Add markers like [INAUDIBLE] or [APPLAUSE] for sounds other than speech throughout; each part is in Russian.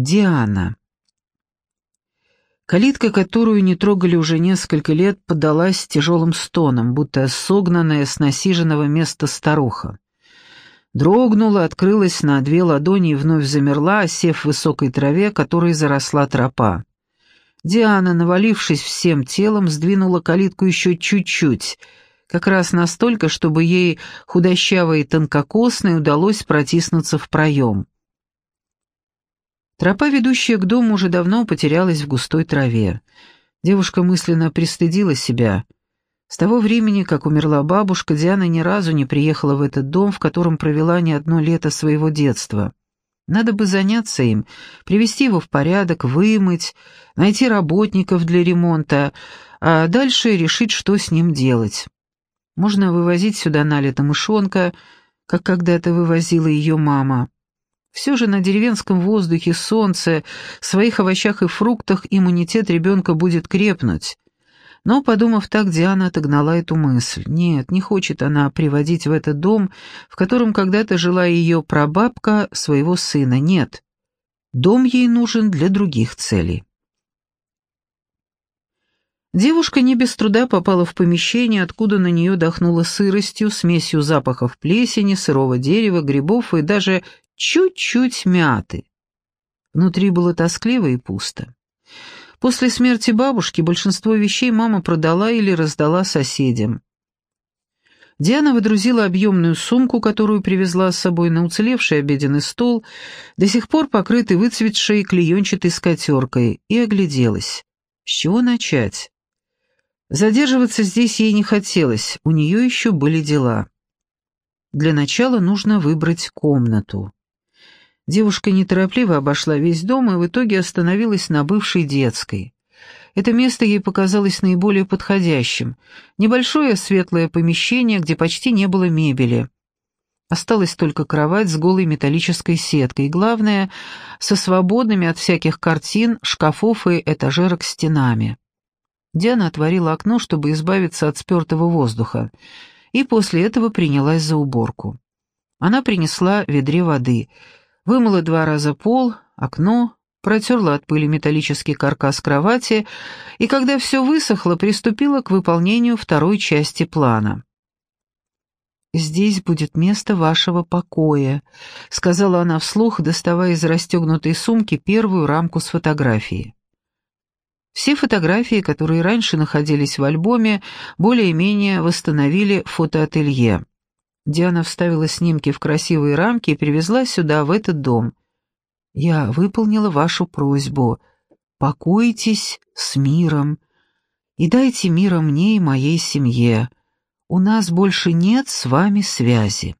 Диана. Калитка, которую не трогали уже несколько лет, подалась тяжелым стоном, будто согнанная с насиженного места старуха. Дрогнула, открылась на две ладони и вновь замерла, осев в высокой траве, которой заросла тропа. Диана, навалившись всем телом, сдвинула калитку еще чуть-чуть, как раз настолько, чтобы ей, худощавой и тонкокосной, удалось протиснуться в проем. Тропа, ведущая к дому, уже давно потерялась в густой траве. Девушка мысленно пристыдила себя. С того времени, как умерла бабушка, Диана ни разу не приехала в этот дом, в котором провела не одно лето своего детства. Надо бы заняться им, привести его в порядок, вымыть, найти работников для ремонта, а дальше решить, что с ним делать. Можно вывозить сюда на лето мышонка, как когда-то вывозила ее мама. Все же на деревенском воздухе, солнце, своих овощах и фруктах иммунитет ребенка будет крепнуть. Но, подумав так, Диана отогнала эту мысль. Нет, не хочет она приводить в этот дом, в котором когда-то жила ее прабабка, своего сына. Нет, дом ей нужен для других целей. Девушка не без труда попала в помещение, откуда на нее дохнуло сыростью, смесью запахов плесени, сырого дерева, грибов и даже чуть-чуть мяты. Внутри было тоскливо и пусто. После смерти бабушки большинство вещей мама продала или раздала соседям. Диана выдрузила объемную сумку, которую привезла с собой на уцелевший обеденный стол, до сих пор покрытый выцветшей клеенчатой скатеркой, и огляделась. С чего начать? Задерживаться здесь ей не хотелось, у нее еще были дела. Для начала нужно выбрать комнату. Девушка неторопливо обошла весь дом и в итоге остановилась на бывшей детской. Это место ей показалось наиболее подходящим. Небольшое светлое помещение, где почти не было мебели. Осталась только кровать с голой металлической сеткой, и, главное, со свободными от всяких картин, шкафов и этажерок стенами. Диана отворила окно, чтобы избавиться от спертого воздуха, и после этого принялась за уборку. Она принесла ведре воды — Вымыла два раза пол, окно, протерла от пыли металлический каркас кровати и, когда все высохло, приступила к выполнению второй части плана. «Здесь будет место вашего покоя», — сказала она вслух, доставая из расстегнутой сумки первую рамку с фотографией. Все фотографии, которые раньше находились в альбоме, более-менее восстановили фотоателье. Диана вставила снимки в красивые рамки и привезла сюда, в этот дом. Я выполнила вашу просьбу. Покойтесь с миром и дайте мира мне и моей семье. У нас больше нет с вами связи.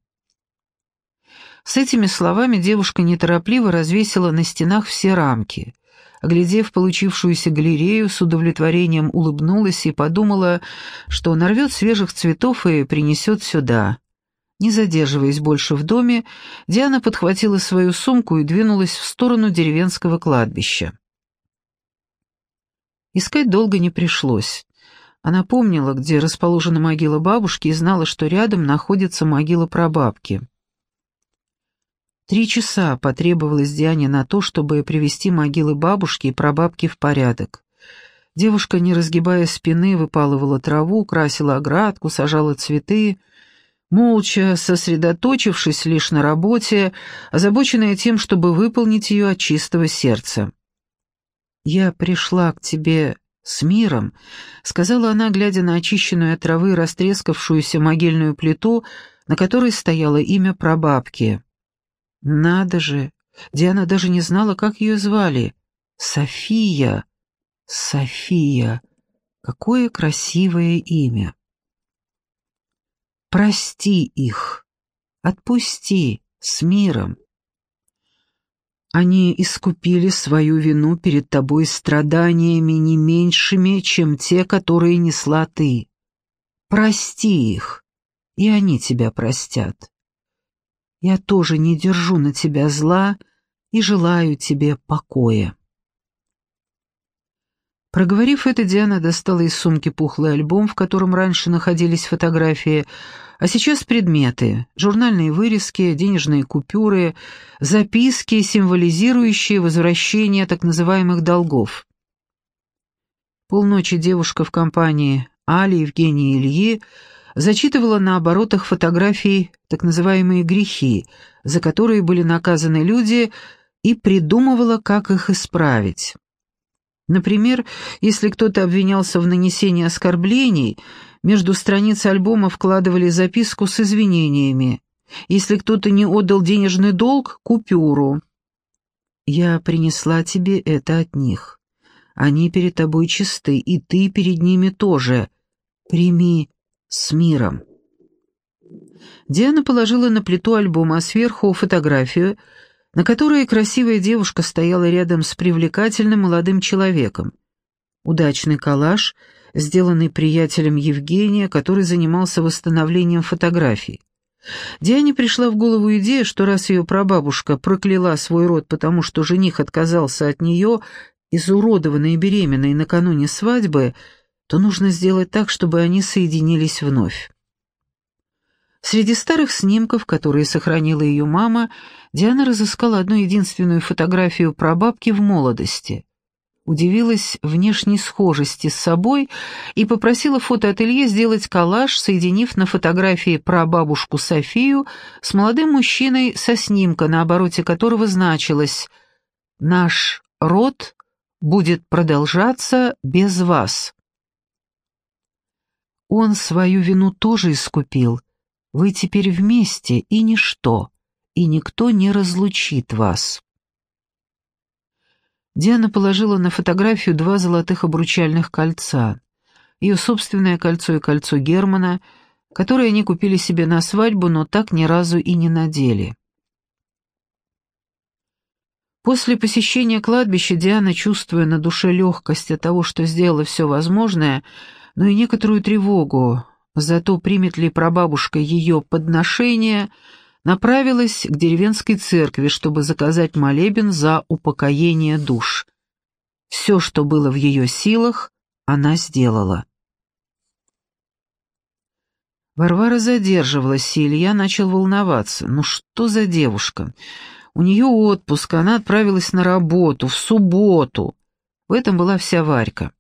С этими словами девушка неторопливо развесила на стенах все рамки. Оглядев получившуюся галерею, с удовлетворением улыбнулась и подумала, что нарвет свежих цветов и принесет сюда. Не задерживаясь больше в доме, Диана подхватила свою сумку и двинулась в сторону деревенского кладбища. Искать долго не пришлось. Она помнила, где расположена могила бабушки, и знала, что рядом находится могила прабабки. Три часа потребовалось Диане на то, чтобы привести могилы бабушки и прабабки в порядок. Девушка, не разгибая спины, выпалывала траву, красила оградку, сажала цветы, молча сосредоточившись лишь на работе, озабоченная тем, чтобы выполнить ее от чистого сердца. «Я пришла к тебе с миром», — сказала она, глядя на очищенную от травы растрескавшуюся могильную плиту, на которой стояло имя прабабки. «Надо же! Диана даже не знала, как ее звали. София! София! Какое красивое имя!» Прости их, отпусти с миром. Они искупили свою вину перед тобой страданиями не меньшими, чем те, которые несла ты. Прости их, и они тебя простят. Я тоже не держу на тебя зла и желаю тебе покоя. Проговорив это, Диана достала из сумки пухлый альбом, в котором раньше находились фотографии, а сейчас предметы, журнальные вырезки, денежные купюры, записки, символизирующие возвращение так называемых долгов. Полночи девушка в компании Али, Евгении и Ильи зачитывала на оборотах фотографий так называемые грехи, за которые были наказаны люди, и придумывала, как их исправить. Например, если кто-то обвинялся в нанесении оскорблений, между страниц альбома вкладывали записку с извинениями. Если кто-то не отдал денежный долг — купюру. «Я принесла тебе это от них. Они перед тобой чисты, и ты перед ними тоже. Прими с миром». Диана положила на плиту альбома, а сверху фотографию — на которой красивая девушка стояла рядом с привлекательным молодым человеком. Удачный коллаж, сделанный приятелем Евгения, который занимался восстановлением фотографий. Диане пришла в голову идея, что раз ее прабабушка прокляла свой род, потому что жених отказался от нее, изуродованной и беременной накануне свадьбы, то нужно сделать так, чтобы они соединились вновь. Среди старых снимков, которые сохранила ее мама, Диана разыскала одну единственную фотографию прабабки в молодости. Удивилась внешней схожести с собой и попросила фотоателье сделать коллаж, соединив на фотографии прабабушку Софию с молодым мужчиной со снимка, на обороте которого значилось «Наш род будет продолжаться без вас». Он свою вину тоже искупил. Вы теперь вместе, и ничто и никто не разлучит вас. Диана положила на фотографию два золотых обручальных кольца. Ее собственное кольцо и кольцо Германа, которые они купили себе на свадьбу, но так ни разу и не надели. После посещения кладбища Диана, чувствуя на душе легкость от того, что сделала все возможное, но и некоторую тревогу за то, примет ли прабабушка ее подношение, направилась к деревенской церкви, чтобы заказать молебен за упокоение душ. Все, что было в ее силах, она сделала. Варвара задерживалась, и Илья начал волноваться. Ну что за девушка? У нее отпуск, она отправилась на работу, в субботу. В этом была вся Варька.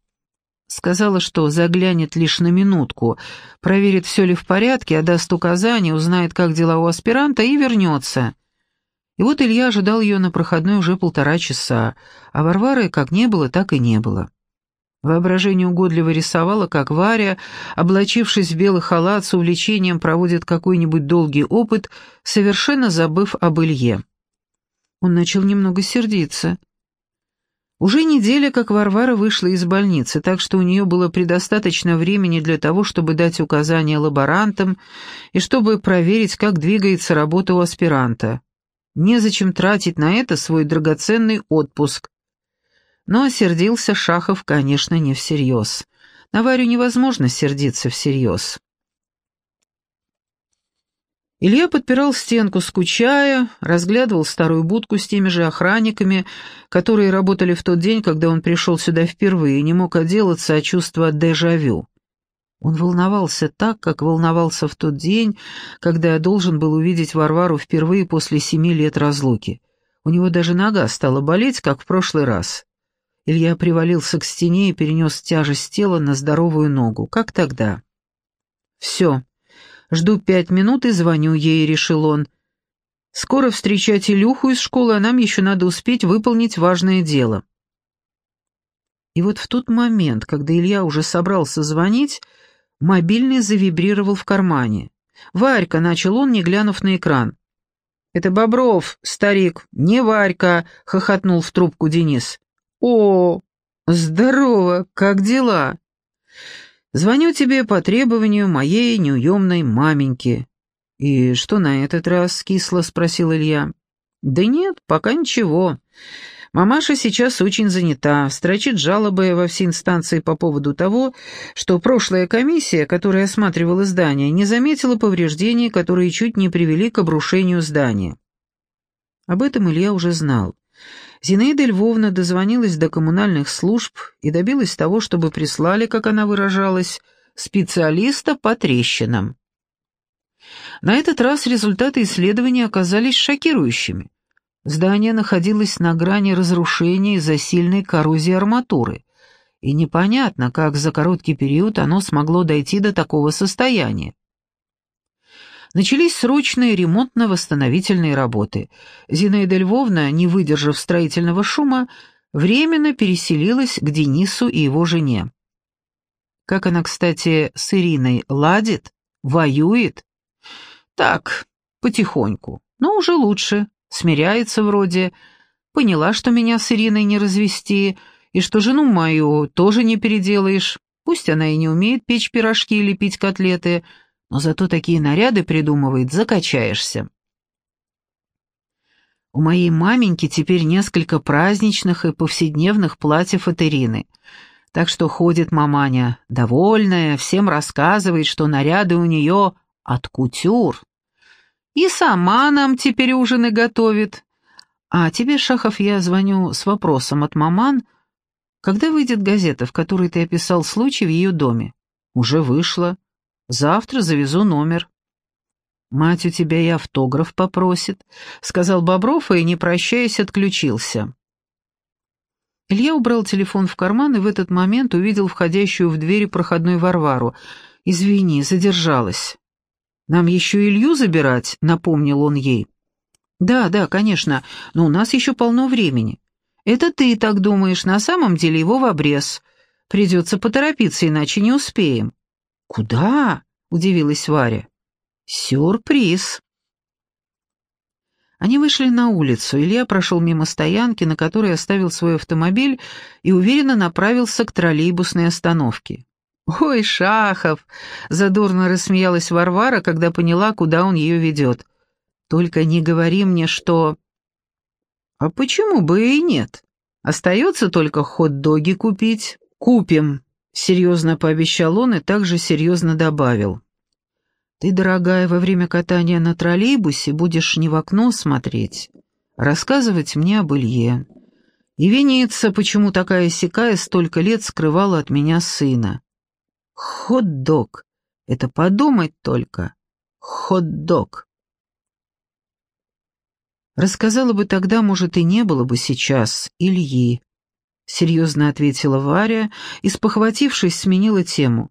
Сказала, что заглянет лишь на минутку, проверит, все ли в порядке, отдаст указания, узнает, как дела у аспиранта и вернется. И вот Илья ожидал ее на проходной уже полтора часа, а Варвары как не было, так и не было. Воображение угодливо рисовало, как Варя, облачившись в белый халат, с увлечением проводит какой-нибудь долгий опыт, совершенно забыв об Илье. Он начал немного сердиться. Уже неделя, как Варвара вышла из больницы, так что у нее было предостаточно времени для того, чтобы дать указания лаборантам и чтобы проверить, как двигается работа у аспиранта. Незачем тратить на это свой драгоценный отпуск. Но осердился Шахов, конечно, не всерьез. На Варю невозможно сердиться всерьез. Илья подпирал стенку, скучая, разглядывал старую будку с теми же охранниками, которые работали в тот день, когда он пришел сюда впервые, и не мог отделаться от чувства дежавю. Он волновался так, как волновался в тот день, когда я должен был увидеть Варвару впервые после семи лет разлуки. У него даже нога стала болеть, как в прошлый раз. Илья привалился к стене и перенес тяжесть тела на здоровую ногу, как тогда. «Все», Жду пять минут и звоню ей, решил он. Скоро встречать Илюху из школы, а нам еще надо успеть выполнить важное дело. И вот в тот момент, когда Илья уже собрался звонить, мобильный завибрировал в кармане. «Варька», — начал он, не глянув на экран. «Это Бобров, старик, не Варька», — хохотнул в трубку Денис. «О, здорово, как дела?» Звоню тебе по требованию моей неуемной маменьки». «И что на этот раз?» — кисло спросил Илья. «Да нет, пока ничего. Мамаша сейчас очень занята, строчит жалобы во все инстанции по поводу того, что прошлая комиссия, которая осматривала здание, не заметила повреждений, которые чуть не привели к обрушению здания». Об этом Илья уже знал. Зинаида Львовна дозвонилась до коммунальных служб и добилась того, чтобы прислали, как она выражалась, специалиста по трещинам. На этот раз результаты исследования оказались шокирующими. Здание находилось на грани разрушения из-за сильной коррозии арматуры, и непонятно, как за короткий период оно смогло дойти до такого состояния. Начались срочные ремонтно-восстановительные работы. Зинаида Львовна, не выдержав строительного шума, временно переселилась к Денису и его жене. Как она, кстати, с Ириной ладит? Воюет? Так, потихоньку. Но уже лучше. Смиряется вроде. Поняла, что меня с Ириной не развести, и что жену мою тоже не переделаешь. Пусть она и не умеет печь пирожки или лепить котлеты, но зато такие наряды придумывает, закачаешься. У моей маменьки теперь несколько праздничных и повседневных платьев от Ирины — так что ходит маманя, довольная, всем рассказывает, что наряды у нее от кутюр. И сама нам теперь ужины готовит. А тебе, Шахов, я звоню с вопросом от маман, когда выйдет газета, в которой ты описал случай в ее доме? Уже вышла. Завтра завезу номер. Мать у тебя и автограф попросит, сказал Бобров и, не прощаясь, отключился. Илья убрал телефон в карман и в этот момент увидел входящую в двери проходной Варвару. «Извини, задержалась». «Нам еще Илью забирать?» — напомнил он ей. «Да, да, конечно, но у нас еще полно времени. Это ты так думаешь, на самом деле его в обрез. Придется поторопиться, иначе не успеем». «Куда?» — удивилась Варя. «Сюрприз». Они вышли на улицу. Илья прошел мимо стоянки, на которой оставил свой автомобиль, и уверенно направился к троллейбусной остановке. «Ой, Шахов!» — задорно рассмеялась Варвара, когда поняла, куда он ее ведет. «Только не говори мне, что...» «А почему бы и нет? Остается только хот-доги купить». «Купим», — серьезно пообещал он и также серьезно добавил. Ты, дорогая, во время катания на троллейбусе будешь не в окно смотреть, рассказывать мне об Илье. И виниться, почему такая сякая столько лет скрывала от меня сына. Хот-дог. Это подумать только. Хот-дог. Рассказала бы тогда, может, и не было бы сейчас Ильи. Серьезно ответила Варя и, спохватившись, сменила тему.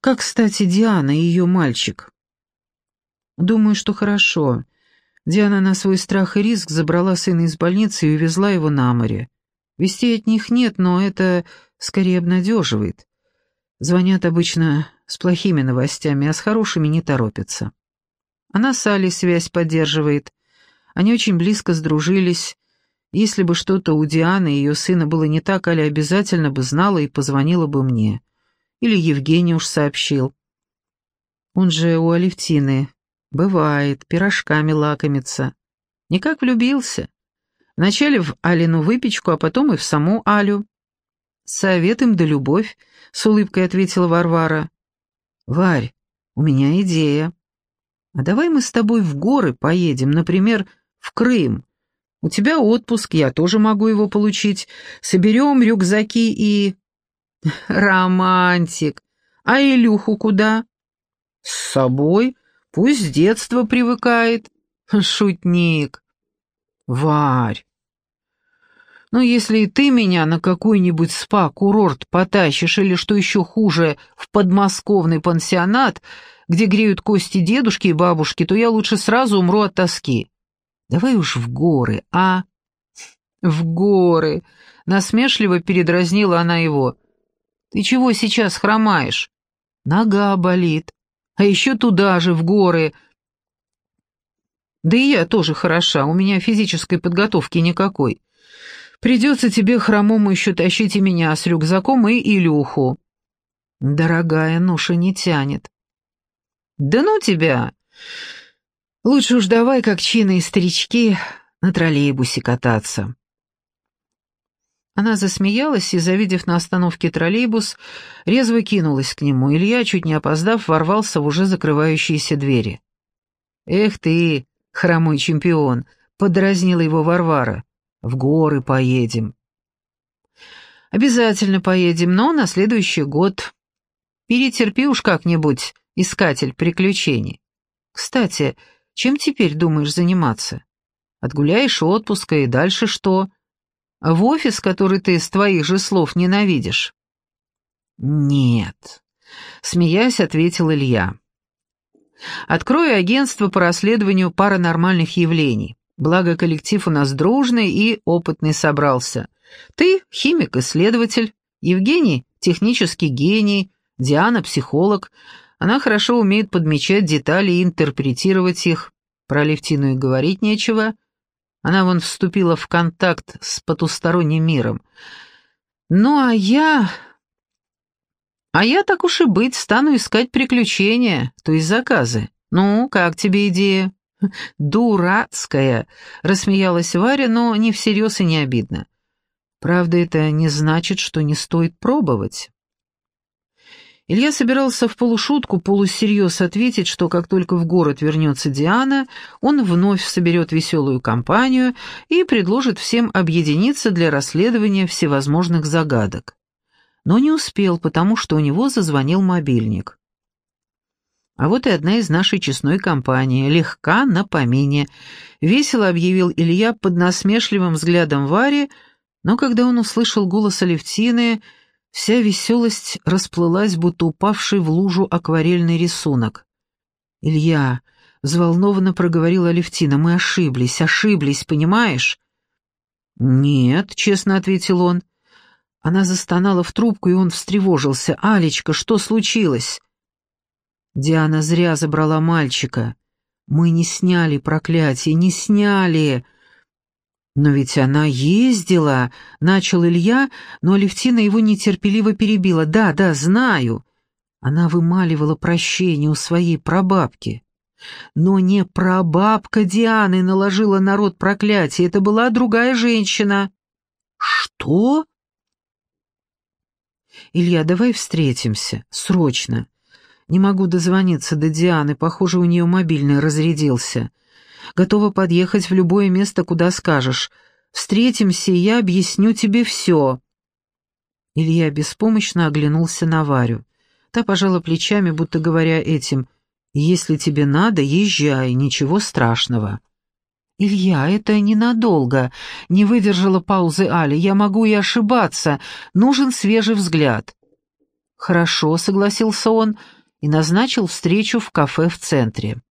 Как, кстати, Диана и ее мальчик. Думаю, что хорошо. Диана на свой страх и риск забрала сына из больницы и увезла его на море. Вестей от них нет, но это скорее обнадеживает. Звонят обычно с плохими новостями, а с хорошими не торопятся. Она с Али связь поддерживает. Они очень близко сдружились. Если бы что-то у Дианы и ее сына было не так, Аля обязательно бы знала и позвонила бы мне. Или Евгений уж сообщил. Он же у Алевтины Бывает, пирожками лакомится. Никак влюбился. Вначале в Алину выпечку, а потом и в саму Алю. «Совет им да любовь», — с улыбкой ответила Варвара. «Варь, у меня идея. А давай мы с тобой в горы поедем, например, в Крым. У тебя отпуск, я тоже могу его получить. Соберем рюкзаки и...» [LAUGHS] «Романтик! А Илюху куда?» «С собой», Пусть с детства привыкает. [LAUGHS] Шутник. Варь. Ну, если и ты меня на какой-нибудь спа-курорт потащишь, или, что еще хуже, в подмосковный пансионат, где греют кости дедушки и бабушки, то я лучше сразу умру от тоски. Давай уж в горы, а? В горы. Насмешливо передразнила она его. Ты чего сейчас хромаешь? Нога болит а еще туда же, в горы. Да и я тоже хороша, у меня физической подготовки никакой. Придется тебе хромому еще тащить и меня с рюкзаком, и Илюху. Дорогая, ноша не тянет. Да ну тебя! Лучше уж давай, как чины и старички, на троллейбусе кататься. Она засмеялась и, завидев на остановке троллейбус, резво кинулась к нему. Илья, чуть не опоздав, ворвался в уже закрывающиеся двери. «Эх ты, хромой чемпион!» — подразнила его Варвара. В горы поедем. Обязательно поедем, но на следующий год. Перетерпи уж как-нибудь, искатель приключений. Кстати, чем теперь думаешь заниматься? Отгуляешь отпуска и дальше что? В офис, который ты с твоих же слов ненавидишь? Нет, смеясь, ответил Илья. Открою агентство по расследованию паранормальных явлений. Благо, коллектив у нас дружный и опытный собрался. Ты — химик-исследователь, Евгений — технический гений, Диана — психолог. Она хорошо умеет подмечать детали и интерпретировать их. Про Левтину и говорить нечего. Она вон вступила в контакт с потусторонним миром. Ну, а я... А я, так уж и быть, стану искать приключения, то есть заказы. Ну, как тебе идея? [LAUGHS] «Дурацкая!» — рассмеялась Варя, но не всерьез и не обидно. «Правда, это не значит, что не стоит пробовать». Илья собирался в полушутку, полусерьез ответить, что как только в город вернется Диана, он вновь соберет веселую компанию и предложит всем объединиться для расследования всевозможных загадок. Но не успел, потому что у него зазвонил мобильник. А вот и одна из нашей честной компании, легка на помине. Весело объявил Илья под насмешливым взглядом Вари, но когда он услышал голос Алевтины, вся веселость расплылась, будто упавший в лужу акварельный рисунок. «Илья», — взволнованно проговорила Алевтина, — «мы ошиблись, ошиблись, понимаешь?» «Нет», — честно ответил он. Она застонала в трубку, и он встревожился. «Алечка, что случилось?» Диана зря забрала мальчика. Мы не сняли проклятие, не сняли. Но ведь она ездила, начал Илья, но Алевтина его нетерпеливо перебила. Да, да, знаю. Она вымаливала прощение у своей прабабки. Но не прабабка Дианы наложила на род проклятие, это была другая женщина. Что? Илья, давай встретимся, срочно. Не могу дозвониться до Дианы, похоже, у нее мобильный разрядился. Готова подъехать в любое место, куда скажешь. Встретимся, и я объясню тебе все». Илья беспомощно оглянулся на Варю. Та пожала плечами, будто говоря этим, «Если тебе надо, езжай, ничего страшного». «Илья, это ненадолго», — не выдержала паузы Али. «Я могу и ошибаться. Нужен свежий взгляд». «Хорошо», — согласился он, — и назначил встречу в кафе в центре.